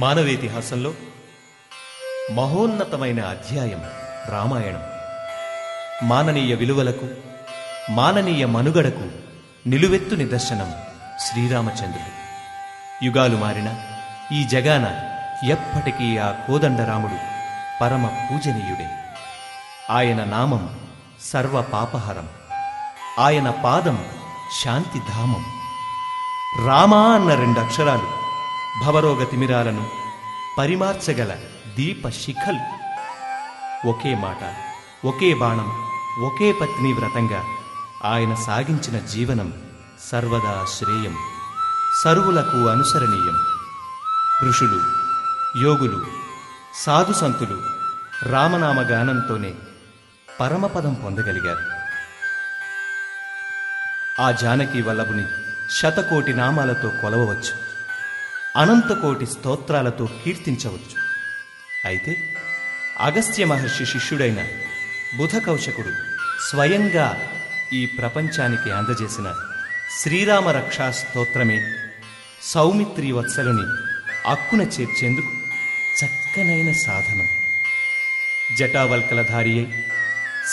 మానవేతిహాసంలో మహోన్నతమైన అధ్యాయం రామాయణం. మాననీయ విలువలకు మాననీయ మనుగడకు నిలువెత్తు నిదర్శనం శ్రీరామచంద్రుడు. యుగాలు మారిన ఈ జగాన ఎప్పటికీ ఆ కోదండరాముడు పరమ పూజనీయుడే. ఆయన నామం సర్వ పాపహరం ఆయన పాదం శాంతిధామం. రామా అన్న రెండు అక్షరాలు భవరోగ తిమిరాలను పరిమార్చగల దీప శిఖలు ఒకే మాట ఒకే బాణం ఒకే పత్ని వ్రతంగా ఆయన సాగించిన జీవనం సర్వదా శ్రేయం సర్వులకు అనుసరణీయం. ఋషులు యోగులు సాధు సంతులు రామనామ గానంతోనే పరమపదం పొందగలిగారు. ఆ జానకి వల్లభుని శతకోటి నామాలతో కొలవవచ్చు. అనంతకోటి స్తోత్రాలతో కీర్తించవచ్చు. అయితే అగస్త్య మహర్షి శిష్యుడైన బుధకౌశకుడు స్వయంగా ఈ ప్రపంచానికి అందజేసిన శ్రీరామ రక్షా స్తోత్రమే సౌమిత్రి వత్సలుని అక్కున చేర్చేందుకు చక్కనైన సాధనం. జటావల్కలధారి అయి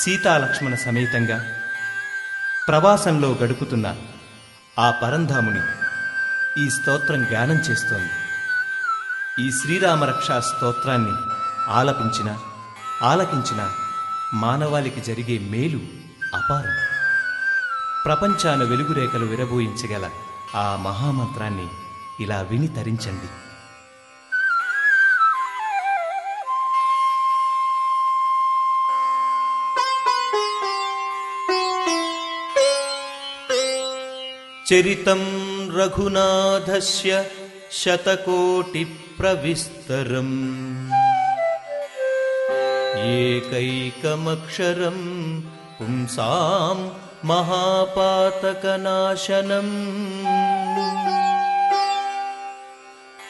సీతాలక్ష్మణ సమేతంగా ప్రవాసంలో గడుపుతున్న ఆ పరంధాముని ఈ స్తోత్రం గానం చేస్తోంది. ఈ శ్రీరామరక్షా స్తోత్రాన్ని ఆలపించిన ఆలకించిన మానవాళికి జరిగే మేలు అపారం. ప్రపంచాన వెలుగురేఖలు విరబోయించగల ఆ మహామంత్రాన్ని ఇలా విని తరించండి. చరితం రఘునాథస్య శతకోటి ప్రవిస్తరం ఏకైకమక్షరం పుంసాం మహాపాతకనాశనం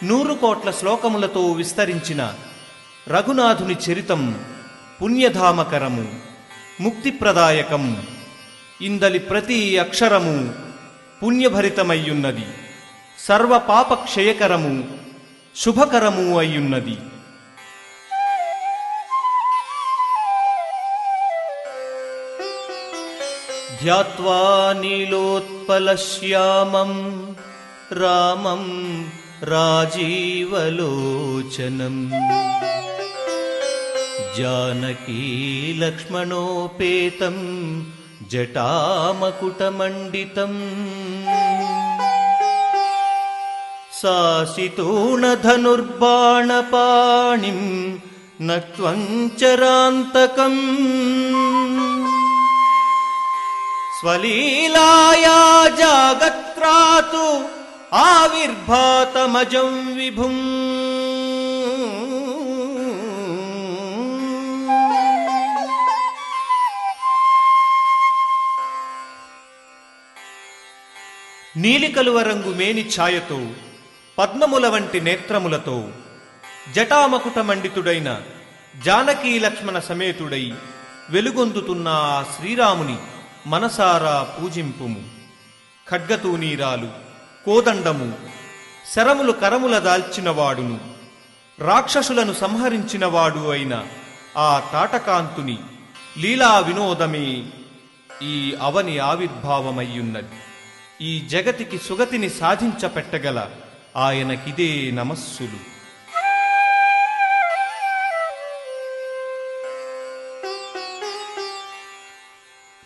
నూరు కోట్ల శ్లోకములతో విస్తరించిన రఘునాథుని చరితం పుణ్యధామకరము ముక్తిప్రదాయకం ఇందలి ప్రతి అక్షరము పుణ్యభరితమయ్యున్నది. సర్వ పాప క్షయకరము శుభకరము అయ్యున్నది. ధ్యాత్వా నీలోత్పలశ్యామం రామం రాజీవలోచనం. జానకీ जटामकुटमण्डितम्। सासितूणधनुर्बाणपाणिम् न त्वञ्चरान्तकम् स्वलीलाया जागत्रातु आविर्भातमजं विभुम्। నీలికలువ రంగు మేని ఛాయతో పద్మముల వంటి నేత్రములతో జటామకుటమండితుడైన జానకీ లక్ష్మణ సమేతుడై వెలుగొందుతున్న ఆ శ్రీరాముని మనసారా పూజింపుము. ఖడ్గతూనీరాలు కోదండము శరములు కరముల దాల్చినవాడును. రాక్షసులను సంహరించినవాడు అయిన ఆ తాటకాంతుని లీలా వినోదమే ఈ అవని ఆవిర్భావమయ్యున్నది. ఈ జగతికి సుగతిని సాధించపెట్టగల ఆయనకిదే నమస్సులు.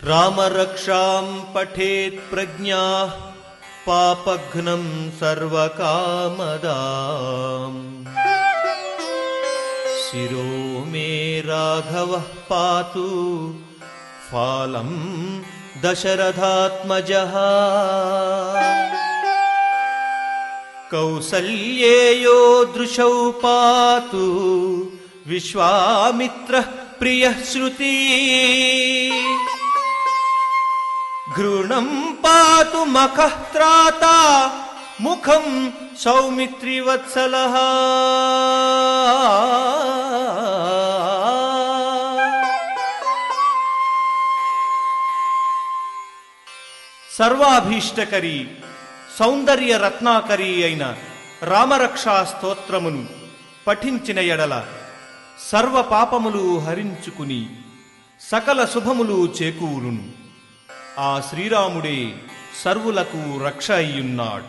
రామరక్షాం పఠేత్ ప్రజ్ఞా పాపఘ్నం సర్వకామదాం. శిరో మే రాఘవ పాతు ఫాలం दशरथात्मजः। कौसल्येयो दृशौ पातु विश्वामित्रः प्रियः श्रुती। घृणम् पातु मखः त्राता मुखम् सौमित्रिवत्सलः। సర్వాభీష్టకరి సౌందర్య రత్నాకరి అయిన రామరక్షా స్తోత్రమును పఠించిన ఎడల సర్వ పాపములు హరించుకుని సకల శుభములు చేకూరును. ఆ శ్రీరాముడే సర్వులకు రక్ష అయ్యున్నాడు.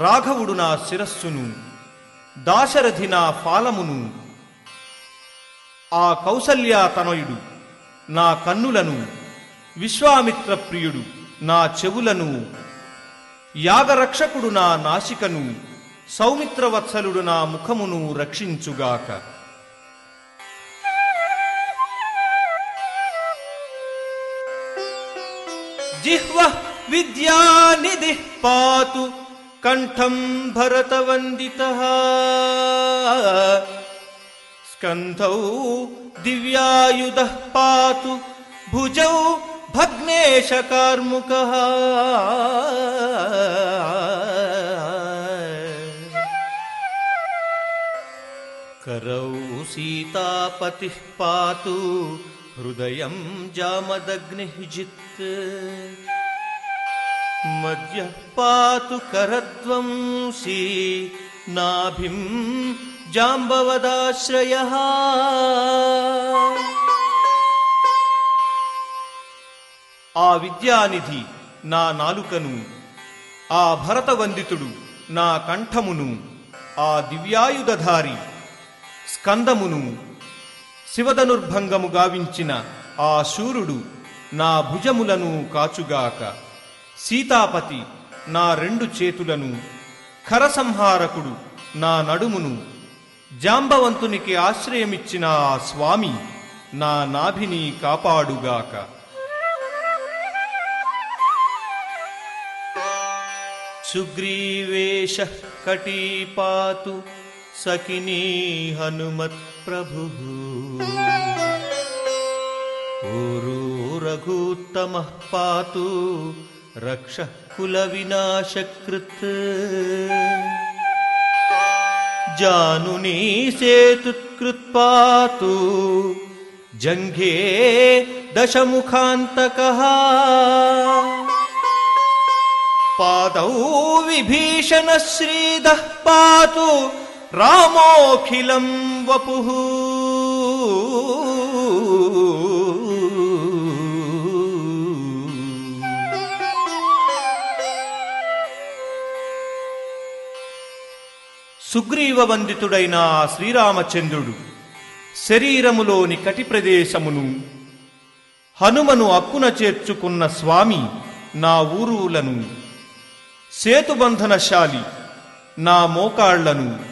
రాఘవుడు నా శిరస్సును దాశరథి నా ఫాలమును ఆ కౌసల్యాతనయుడు నా కన్నులను విశ్వామిత్ర ప్రియుడు నా చెవులను యాగరక్షకుడు నా నాసికను సౌమిత్రవత్సలుడు నా ముఖమును రక్షించుగాక జిహ్వ విద్యానిధి పాతు కంఠం భరతవందిత స్కంధౌ దివ్యాయుధ పాతు భుజౌ भग्नेशकार्मुकः। करौ सीतापतिः पातु हृदयं जामदग्निः जित् मद्यः पातु करध्वंसि नाभिं जाम्बवदाश्रयः। ఆ విద్యానిధి నా నాలుకను ఆ భరతవందితుడు నా కంఠమును ఆ దివ్యాయుధధారి స్కందమును శివధనుర్భంగము గావించిన ఆ శూరుడు నా భుజములను కాచుగాక. సీతాపతి నా రెండు చేతులను ఖరసంహారకుడు నా నడుమును జాంబవంతునికి ఆశ్రయమిచ్చిన ఆ స్వామి నా నాభిని కాపాడుగాక. सुग्रीवेशः कटी पातु सखिनी हनुमत्प्रभुः ऊरु रघुत्तमः पातु रक्षः कुलविनाशकृत् जानुनी सेतुत्कृत्पातु जङ्घे दशमुखान्तकः। పాదౌ విభీషణ శ్రీద పాతు రామోఖిలం వపు. సుగ్రీవ వందితుడైన శ్రీరామచంద్రుడు శరీరములోని కటి ప్రదేశమును హనుమను అక్కున చేర్చుకున్న స్వామి నా ఊరులను సేతుబంధనశాలి నా మోకాళ్ళను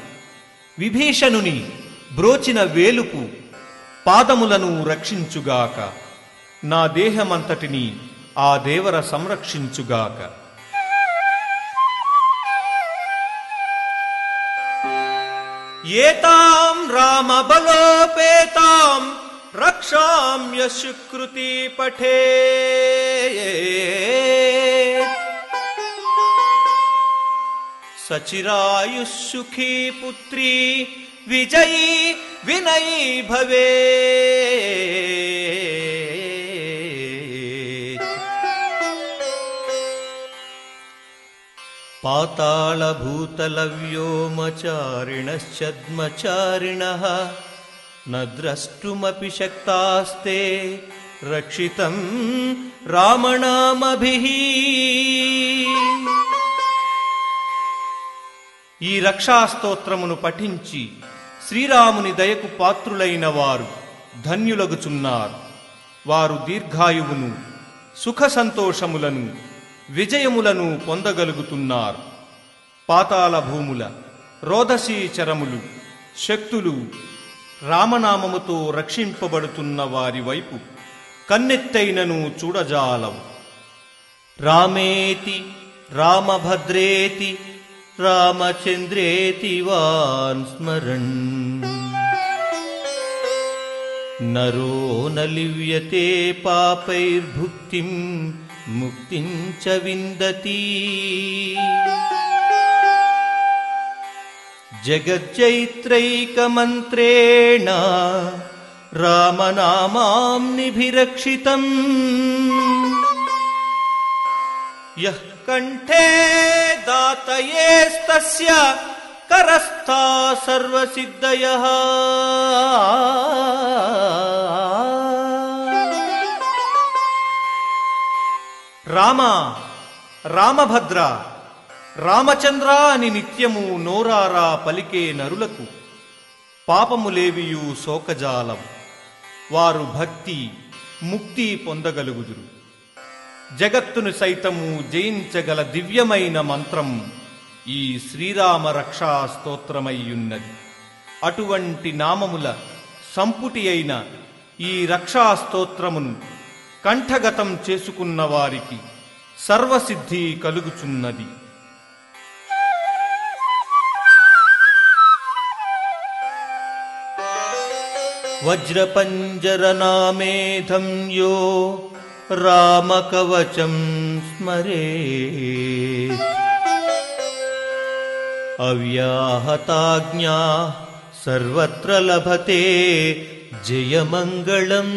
విభీషణుని బ్రోచిన వేలుపు పాదములను రక్షించుగాక. నా దేహమంతటిని ఆ దేవర సంరక్షించుగాక. ఏతాం రామబలోపేతాం రక్షామ్య సుకృతి పఠే सचिरायुः सुखी पुत्री विजयी विनयी भवे। पातालभूतलव्योमचारिणश्चद्मचारिणः न द्रष्टुमपि शक्तास्ते रक्षितम् रामणामभिः। ఈ రక్షాస్తోత్రమును పఠించి శ్రీరాముని దయకు పాత్రులైన వారు ధన్యులగుచున్నారు. వారు దీర్ఘాయువును సుఖ సంతోషములను విజయములను పొందగలుగుతున్నారు. పాతాళ భూముల రోదసీచరములు శక్తులు రామనామముతో రక్షింపబడుతున్న వారి వైపు కన్నెత్తైనను చూడజాలవు. రామేతి రామభద్రేతి रामचन्द्रेति वान् स्मरन्। नरो न लिव्यते पापैर्भुक्तिम् मुक्तिं च विन्दती। जगज्जैत्रैकमन्त्रेण रामनामाम्निभिरक्षितम् यः కంఠే దాతయేస్తస్య కరస్థా సర్వసిద్ధయ. రామ రామభద్ర రామచంద్ర అని నిత్యము నోరారా పలికే నరులకు పాపములేవియు శోకజాలం. వారు భక్తి ముక్తి పొందగలుగుదురు. జగత్తును సైతము జయించగల దివ్యమైన మంత్రం ఈ శ్రీరామ రక్షా స్తోత్రమయ్యున్నది. అటువంటి నామముల సంపుటి అయిన ఈ రక్షా స్తోత్రమును కంఠగతం చేసుకున్న వారికి సర్వసిద్ధి కలుగుచున్నది. వజ్రపంజరనామేధం యో रामकवचं स्मरे। अव्याहताज्ञा सर्वत्र लभते जयमङ्गलम्।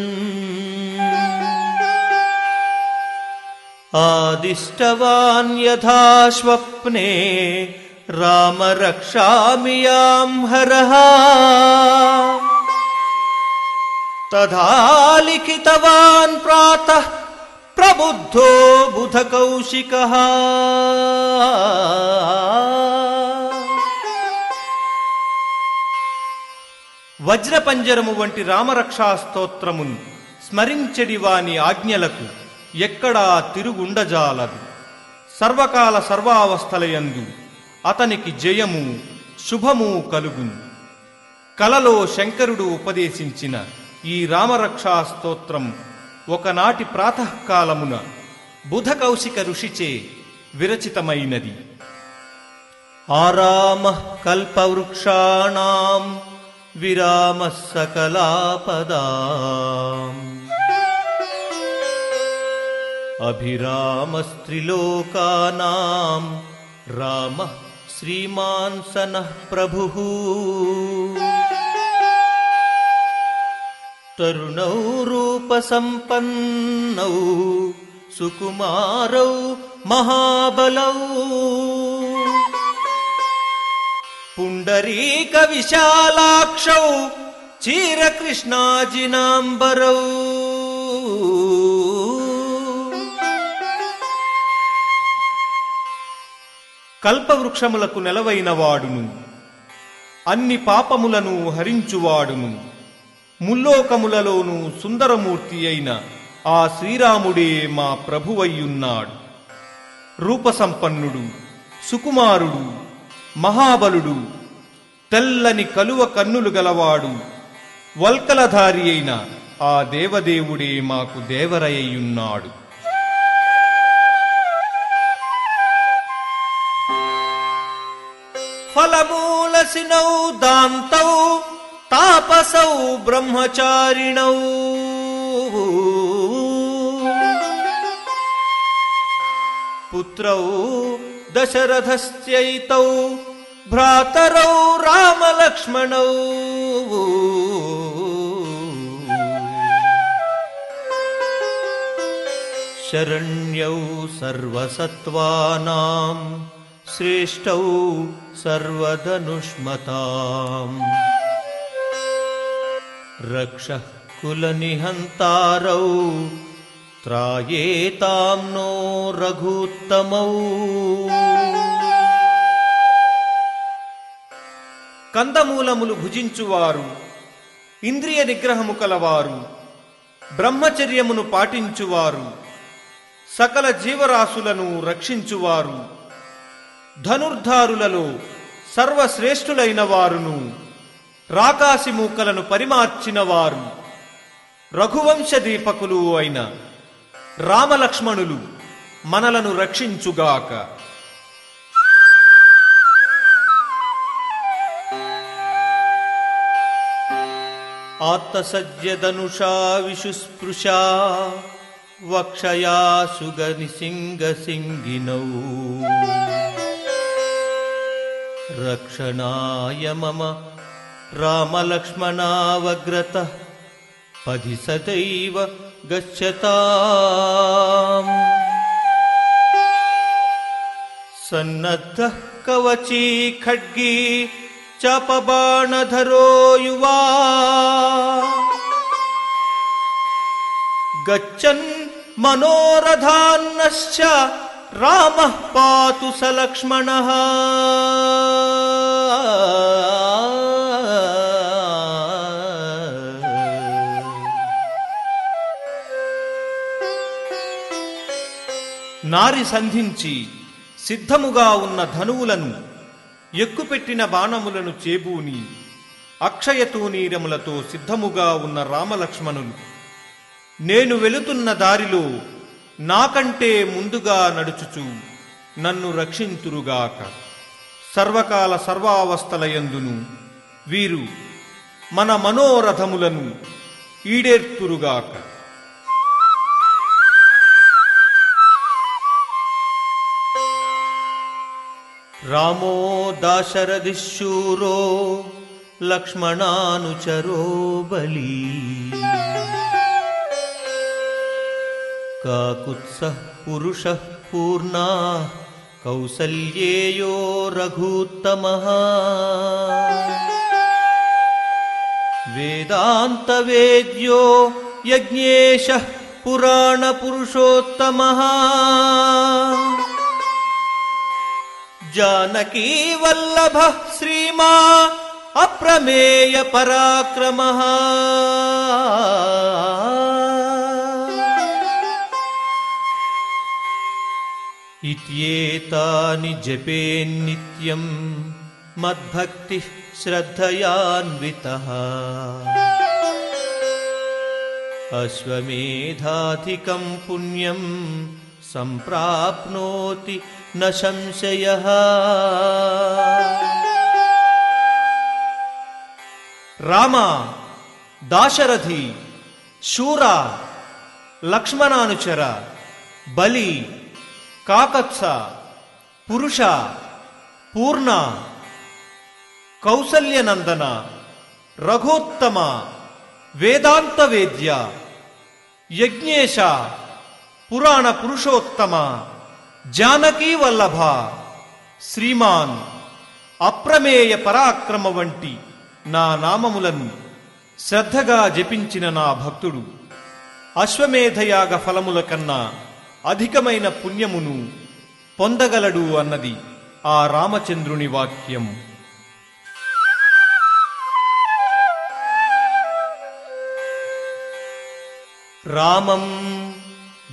आदिष्टवान् यथा स्वप्ने राम रक्षामि यां हरः। तथा लिखितवान् प्रातः ప్రబుద్ధో బుధ కౌశిక వజ్రపంజరము వంటి రామరక్షా స్తోత్రమును స్మరించడి వాని ఆజ్ఞలకు ఎక్కడా తిరుగుండజాలదు. సర్వకాల సర్వావస్థలయందు అతనికి జయము శుభము కలుగును. కలలో శంకరుడు ఉపదేశించిన ఈ రామరక్షా స్తోత్రం ఒకనాటి ప్రాతకాలమున బుధ కౌశిక ఋషిచే విరచితమైనది. ఆరామ కల్పవృక్షాణం విరామ సకలాపదాం. అభిరామస్త్రిలోకానాం రామ శ్రీమాన్ సన ప్రభు. తరుణౌ రూప సంపన్నౌ సుకుమారౌ మహాబలౌ. పుండరీక విశాలాక్షౌ చీరకృష్ణాజినాంబరౌ. కల్పవృక్షములకు నెలవైనవాడును అన్ని పాపములను హరించువాడును. ముల్లోకములలోనూ సుందరమూర్తి అయిన ఆ శ్రీరాముడే మా ప్రభువయ్యున్నాడు. రూపసంపన్నుడు సుకుమారుడు మహాబలుడు తెల్లని కలువ కన్నులు గలవాడు వల్కలధారి అయిన ఆ దేవదేవుడే మాకు దేవరయ్యున్నాడు. ఫలమూలసినౌ దాంతౌ तापसौ ब्रह्मचारिणौ। पुत्रौ दशरथस्यैतौ भ्रातरौ रामलक्ष्मणौ। शरण्यौ सर्वसत्त्वानाम् श्रेष्ठौ सर्वधनुष्मताम्। రక్ష కులనిహంతారౌ త్రాయేతాం నో రఘుత్తమౌ కందమూలములు భుజించువారు ఇంద్రియ నిగ్రహము కలవారు బ్రహ్మచర్యమును పాటించువారు సకల జీవరాశులను రక్షించువారు ధనుర్ధారులలో సర్వశ్రేష్ఠులైన వారును రాకాసి మూకలను పరిమార్చిన వారు రఘువంశ దీపకులు అయిన రామలక్ష్మణులు మనలను రక్షించుగాక. ఆత్తసజ్యదనుషా విషుస్పృశా వక్షయా సుగనిసింగ సింగినౌ రక్షణాయ మమ रामलक्ष्मणावग्रतः पथि सदैव गच्छताम्। सन्नद्धः कवची खड्गी चपबाणधरो युवा। गच्छन् मनोरथान्नश्च रामः पातु स लक्ष्मणः నారి సంధించి సిద్ధముగా ఉన్న ధనువులను ఎక్కుపెట్టిన బాణములను చేబూని అక్షయతూనీరములతో సిద్ధముగా ఉన్న రామలక్ష్మణులు. నేను వెళుతున్న దారిలో నాకంటే ముందుగా నడుచుచు నన్ను రక్షింతురుగాక. సర్వకాల సర్వావస్థలయందును వీరు మన మనోరథములను ఈడేర్తురుగాక. रामो दाशरथिशूरो लक्ष्मणानुचरो बली। काकुत्सः पुरुषः पूर्णा कौसल्येयो रघुत्तमः। वेदान्तवेद्यो यज्ञेशः पुराणपुरुषोत्तमः। जानकी वल्लभः श्रीमा अप्रमेय पराक्रमः। इत्येतानि जपेन्नित्यम् मद्भक्तिः श्रद्धयान्वितः। अश्वमेधाधिकम् पुण्यम् सम्प्राप्नोति శ్రద్ధయాన్విత అశ్వమేధాధికం రామ దాశరథి శూర లక్ష్మణానుచర బలి కాకత్స పురుష పూర్ణ కౌసల్యనందన రఘోత్తమ వేదాంతవేద్య యజ్ఞేశ పురాణ పురుషోత్తమ జానకీ వల్లభ శ్రీమాన్ అప్రమేయ పరాక్రమ వంటి నా నామములను శ్రద్ధగా జపించిన నా భక్తుడు. అశ్వమేధయాగ ఫలముల కన్నా అధికమైన పుణ్యమును పొందగలడు అన్నది ఆ రామచంద్రుని వాక్యం. రామం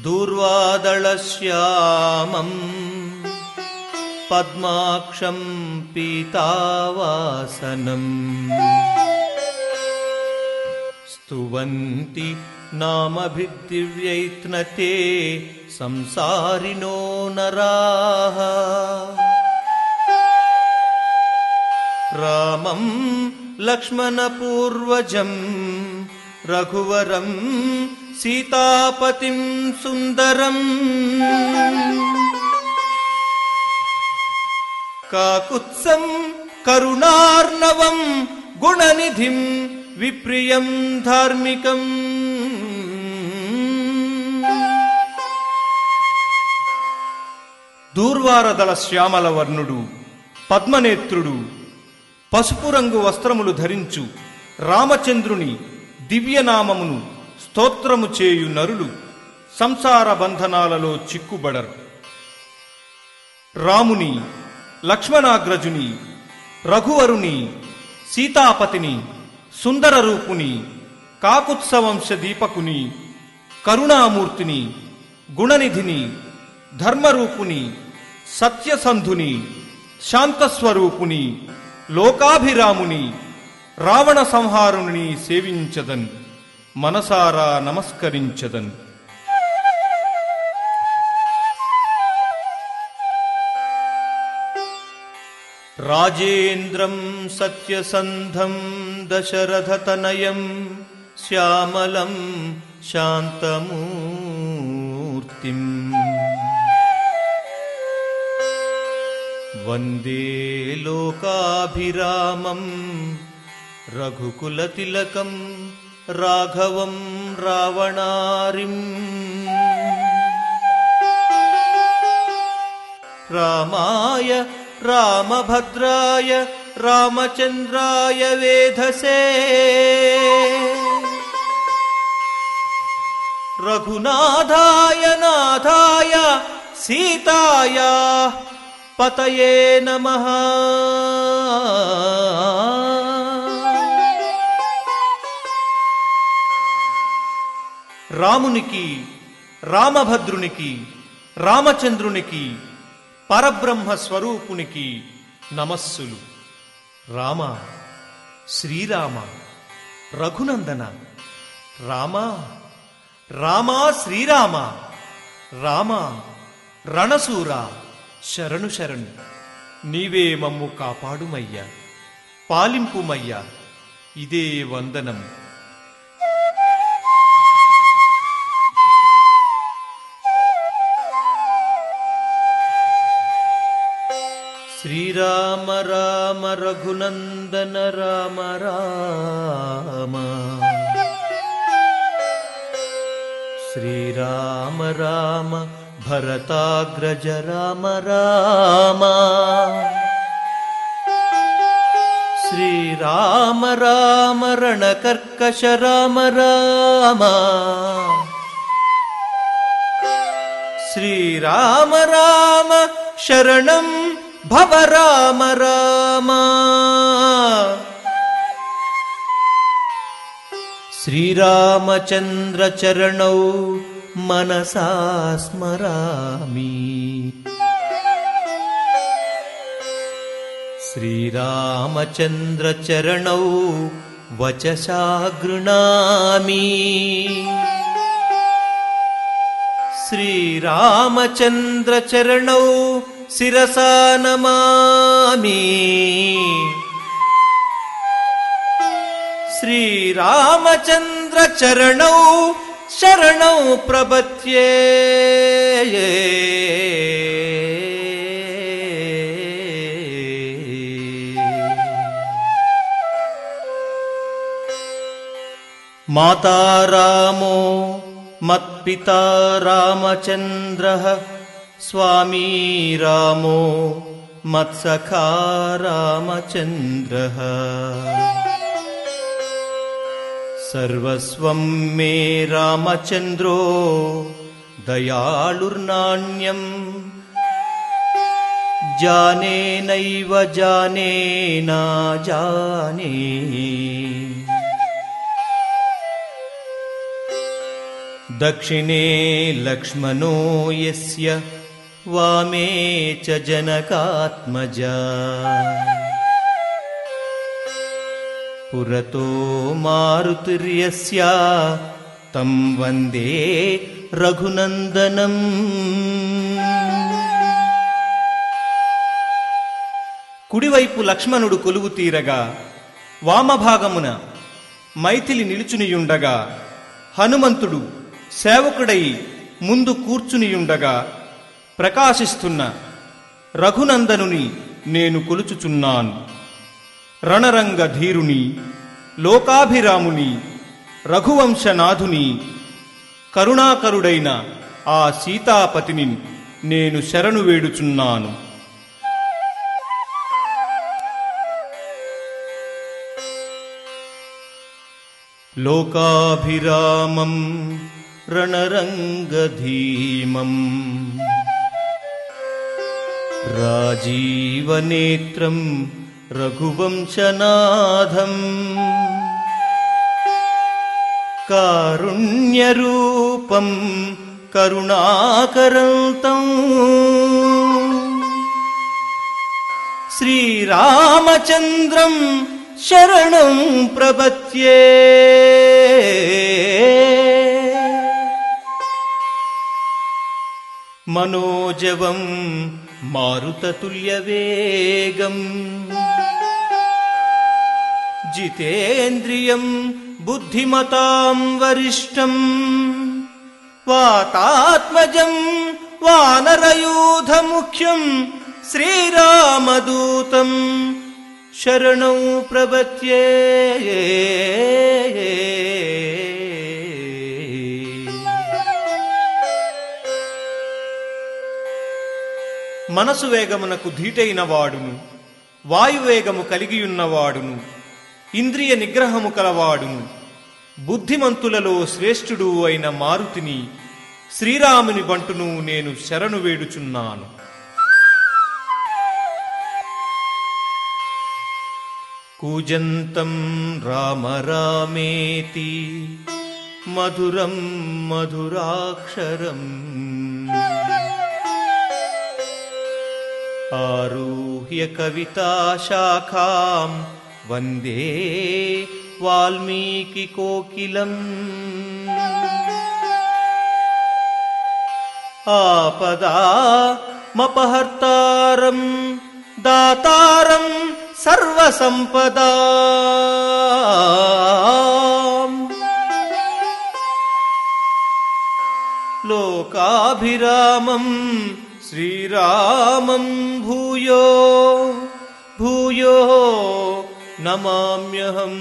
दूर्वादळश्यामम् पद्माक्षं पीतावासनम् स्तुवन्ति नामभि संसारिणो नराः। रामं लक्ष्मणपूर्वजम् रघुवरम् సీతాపతిం సుందరం. కాకుత్సం కరుణార్ణవం గుణనిధిం విప్రియం ధార్మికం. దూర్వారదళ శ్యామల వర్ణుడు పద్మనేత్రుడు పసుపు రంగు వస్త్రములు ధరించు రామచంద్రుని దివ్యనామమును స్తోత్రము చేయు నరులు సంసార బంధనాలలో చిక్కుబడరు. రాముని లక్ష్మణాగ్రజుని రఘువరుని సీతాపతిని సుందర రూపుని కాకుత్సవంశ దీపకుని కరుణామూర్తిని గుణనిధిని ధర్మరూపుని సత్యసంధుని శాంతస్వరూపుని లోకాభిరాముని రావణ సంహారుని సేవించదని. మనసారా నమస్కరించదన్ రాజేంద్రం సత్యసంధం దశరథతనయం శ్యామలం శాంతమూర్తిం వందే లోకాభిరామం రఘుకులతిలకం राघवं रावणारिम् रामाय रामभद्राय रामचन्द्राय वेधसे। रघुनाथाय नाथाय सीताय पतये नमः। రామునికి రామభద్రునికి రామచంద్రునికి పరబ్రహ్మ స్వరూపునికి నమస్సులు. రామ శ్రీరామ రఘునందన రామ రామా శ్రీరామ రామ రణసూర శరణు శరణు. నీవే మమ్ము కాపాడుమయ్యా పాలింపుమయ్యా ఇదే వందనం. श्रीराम राम रघुनन्दन राम राम। श्रीराम राम भरताग्रज राम राम। श्रीराम राम रणकर्कश राम राम। श्रीराम राम शरणम् भव राम राम। श्रीरामचन्द्रचरणौ मनसा स्मरामि। श्रीरामचन्द्रचरणौ वचसा गृणामि श्रीरामचन्द्रचरणौ शिरसा नमामि श्रीरामचन्द्रचरणौ शरणौ प्रपत्ये माता रामो मत्पिता रामचन्द्रः स्वामी रामो मत्सखा रामचन्द्रः। सर्वस्वं मे रामचन्द्रो दयालुर्नाण्यम्। जाने नैव जाने ना जाने। दक्षिणे लक्ष्मणो यस्य జానే దక్షిణే వామే చ జనకాత్మజా. పురతో మారుతిర్యస్య తం వందే రఘునందనం. కుడివైపు లక్ష్మణుడు కొలువు తీరగా వామభాగమున మైథిలి నిలుచునియుండగా హనుమంతుడు సేవకుడై ముందు కూర్చునియుండగా ప్రకాశిస్తున్న రఘునందనుని నేను కొలుచుచున్నాను. రణరంగ ధీరుని లోకాభిరాముని రఘువంశనాథుని కరుణాకరుడైన ఆ సీతాపతిని నేను శరణు వేడుచున్నాను. లోకాభిరామం రణరంగధీమం. जीवनेत्रम् रघुवंशनाथम्। कारुण्यरूपम् करुणाकरन्तम् श्रीरामचन्द्रम् शरणम् प्रपत्ये मनोजवम् मारुततुल्यवेगम्। जितेन्द्रियम् बुद्धिमताम् वरिष्ठम्। वातात्मजम् वानरयूथमुख्यम्। श्रीरामदूतम् शरणौ प्रपत्ये మనసు వేగమునకు ధీటైన వాడును వాయువేగము కలిగియున్నవాడును ఇంద్రియ నిగ్రహము కలవాడును బుద్ధిమంతులలో శ్రేష్ఠుడు అయిన మారుతిని శ్రీరాముని బంటును నేను శరణు వేడుచున్నాను. కూజంతం రామ రామేతి మధురం మధురాక్షరం आरुह्य कविता शाखाम् वन्दे वाल्मीकिकोकिलम् आपदा मपहर्तारम् दातारम् सर्वसम्पदा। लोकाभिरामम् శ్రీరామం భూయో భూయో నమామ్యహం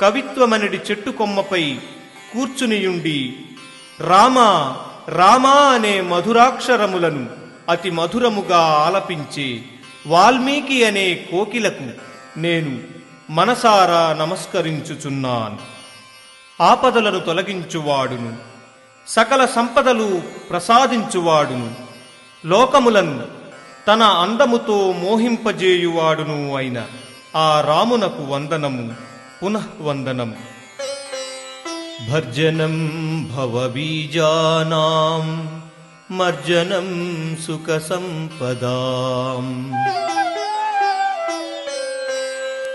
కవిత్వమనడి చెట్టు కొమ్మపై కూర్చునియుండి రామ రామా అనే మధురాక్షరములను అతి మధురముగా ఆలపించే వాల్మీకి అనే కోకిలకు నేను మనసారా నమస్కరించుచున్నాను. ఆపదలను తొలగించువాడును. సకల సంపదలు ప్రసాదించువాడును. లోకములను తన అందముతో మోహింపజేయువాడును అయిన ఆ రామునకు వందనము పునః వందనము. భర్జనం భవబీజానాం మర్జనం సుఖ సంపదాం.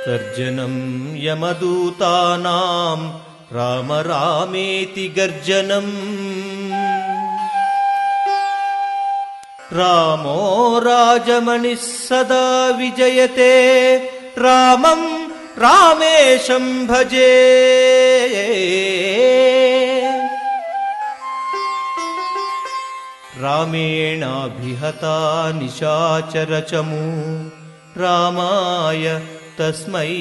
तर्जनम् यमदूतानाम् राम रामेति गर्जनम् रामो राजमणिः सदा विजयते रामम् रामेशम् भजे। रामेणाभिहता निशाचरचमू रामाय తస్మై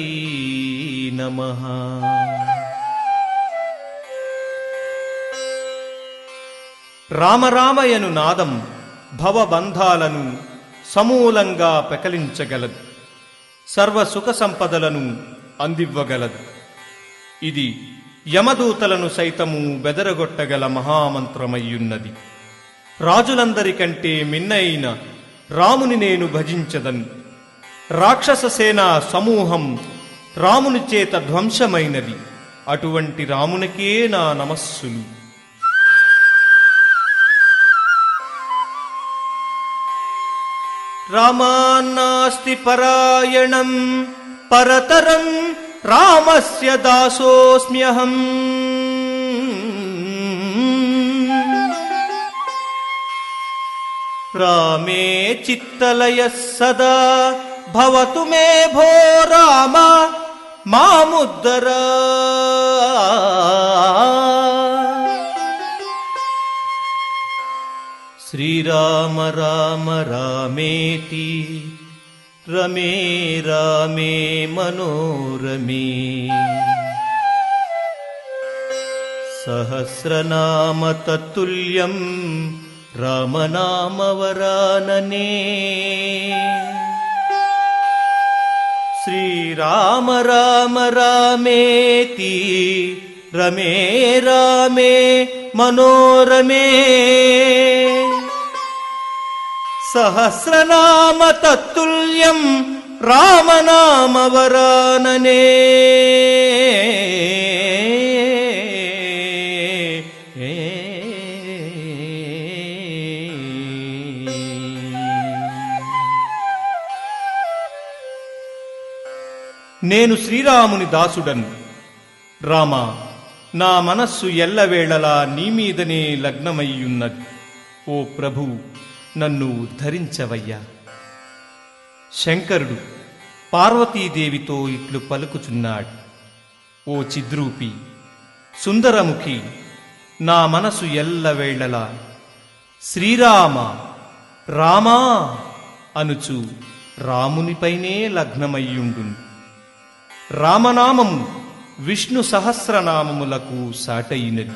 నమః. రామరామయను నాదం భవబంధాలను సమూలంగా పెకలించగలదు సర్వ సుఖ సంపదలను అందివ్వగలదు. ఇది యమదూతలను సైతము బెదరగొట్టగల మహామంత్రమయ్యున్నది. రాజులందరికంటే మిన్నైన రాముని నేను భజించదను. రాక్షస సేన సమూహం రాముని చేత ధ్వంసమైనది. అటువంటి రామునికే నా నమస్సులు. రామాన్నాస్తి పరాయణం పరతరం రామస్య దాసోస్మ్యహం. రామే చిత్తలయ సదా भवतु मे भो राम मामुदर श्रीराम राम रामेति रमे रामे मनोरमे। सहस्रनाम तत्तुल्यम् रामनामवरानने राम राम रामेति। रमे रामे मनोरमे। सहस्रनाम तत्तुल्यम् रामनामवरानने నేను శ్రీరాముని దాసుడను. రామా నా మనస్సు ఎల్లవేళలా నీ మీదనే లగ్నమయ్యున్నది. ఓ ప్రభు నన్ను ఉద్ధరించవయ్యా. శంకరుడు పార్వతీదేవితో ఇట్లు పలుకుచున్నాడు. ఓ చిద్రూపి సుందరముఖి నా మనసు ఎల్లవేళలా శ్రీరామ రామా అనుచు రామునిపైనే లగ్నమయ్యుండును. రామనామం విష్ణు సహస్రనామములకు సాటయినది.